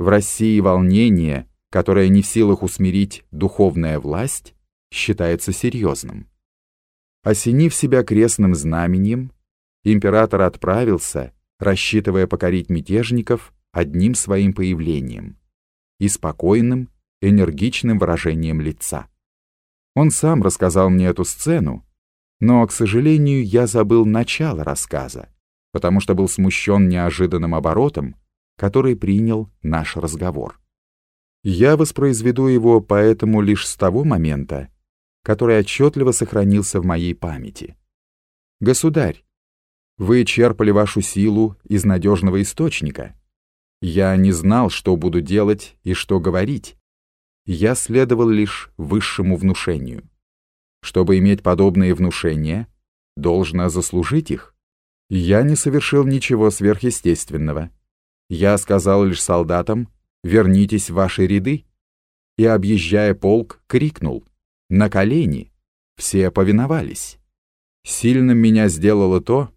В России волнение, которое не в силах усмирить духовная власть, считается серьезным. Осенив себя крестным знаменем, император отправился, рассчитывая покорить мятежников одним своим появлением и спокойным, энергичным выражением лица. Он сам рассказал мне эту сцену, но, к сожалению, я забыл начало рассказа, потому что был смущен неожиданным оборотом, который принял наш разговор. Я воспроизведу его поэтому лишь с того момента, который отчетливо сохранился в моей памяти. «Государь, вы черпали вашу силу из надежного источника. Я не знал, что буду делать и что говорить. Я следовал лишь высшему внушению. Чтобы иметь подобные внушения, должно заслужить их. Я не совершил ничего сверхъестественного. Я сказал лишь солдатам «вернитесь в ваши ряды» и, объезжая полк, крикнул на колени. Все повиновались. Сильным меня сделало то,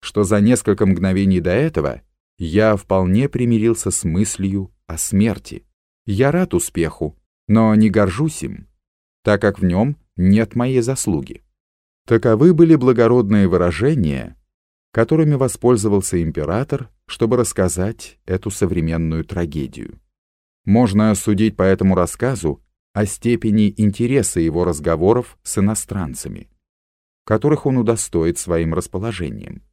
что за несколько мгновений до этого я вполне примирился с мыслью о смерти. Я рад успеху, но не горжусь им, так как в нем нет моей заслуги. Таковы были благородные выражения, которыми воспользовался император, чтобы рассказать эту современную трагедию. Можно судить по этому рассказу о степени интереса его разговоров с иностранцами, которых он удостоит своим расположением.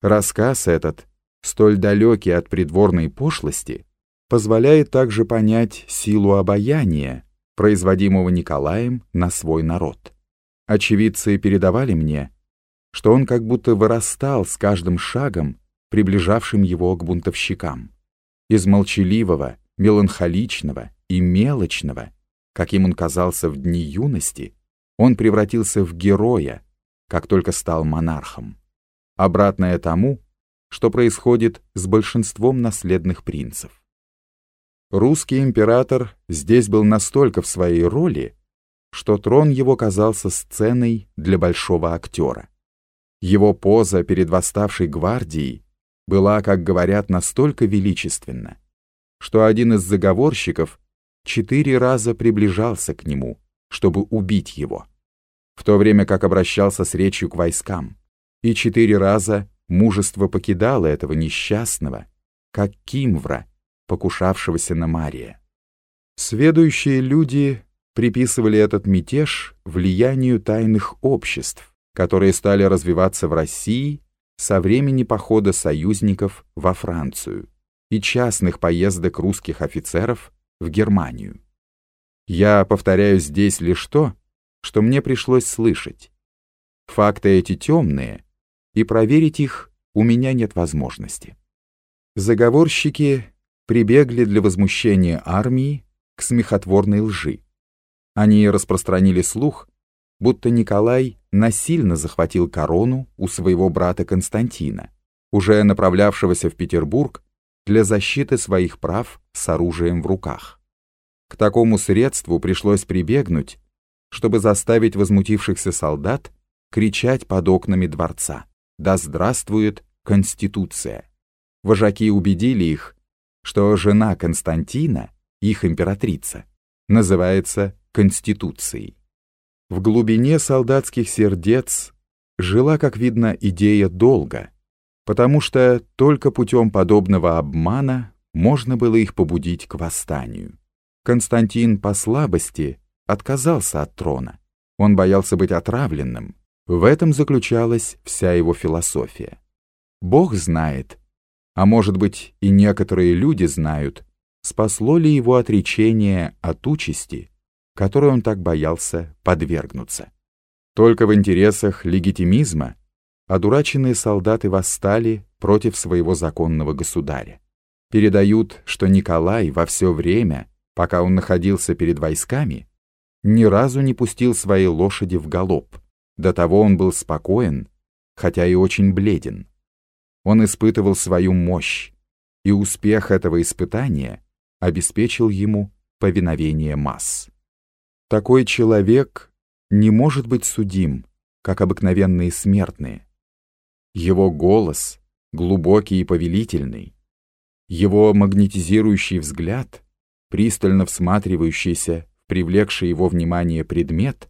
Рассказ этот, столь далекий от придворной пошлости, позволяет также понять силу обаяния, производимого Николаем на свой народ. Очевидцы передавали мне, что он как будто вырастал с каждым шагом, приближавшим его к бунтовщикам. Из молчаливого, меланхоличного и мелочного – каким он казался в дни юности, он превратился в героя, как только стал монархом. Обратное тому, что происходит с большинством наследных принцев. Русский император здесь был настолько в своей роли, что трон его казался сценой для большого актера. Его поза перед восставшей гвардией была, как говорят, настолько величественна, что один из заговорщиков четыре раза приближался к нему, чтобы убить его, в то время как обращался с речью к войскам, и четыре раза мужество покидало этого несчастного, как Кимвра, покушавшегося на Мария. Сведущие люди приписывали этот мятеж влиянию тайных обществ, которые стали развиваться в России со времени похода союзников во Францию и частных поездок русских офицеров в Германию. Я повторяю здесь лишь то, что мне пришлось слышать. Факты эти темные, и проверить их у меня нет возможности. Заговорщики прибегли для возмущения армии к смехотворной лжи. Они распространили слух, будто Николай насильно захватил корону у своего брата Константина, уже направлявшегося в Петербург для защиты своих прав с оружием в руках. К такому средству пришлось прибегнуть, чтобы заставить возмутившихся солдат кричать под окнами дворца «Да здравствует Конституция!». Вожаки убедили их, что жена Константина, их императрица, называется Конституцией. В глубине солдатских сердец жила, как видно, идея долга, потому что только путем подобного обмана можно было их побудить к восстанию. Константин по слабости отказался от трона. Он боялся быть отравленным. В этом заключалась вся его философия. Бог знает, а может быть и некоторые люди знают, спасло ли его отречение от участи, которой он так боялся подвергнуться. Только в интересах легитимизма одураченные солдаты восстали против своего законного государя. Передают, что Николай во все время, пока он находился перед войсками, ни разу не пустил своей лошади в галоп. До того он был спокоен, хотя и очень бледен. Он испытывал свою мощь, и успех этого испытания обеспечил ему повиновение масс. Такой человек не может быть судим, как обыкновенные смертные. Его голос, глубокий и повелительный, Его магнетизирующий взгляд, пристально всматривающийся в привлекший его внимание предмет,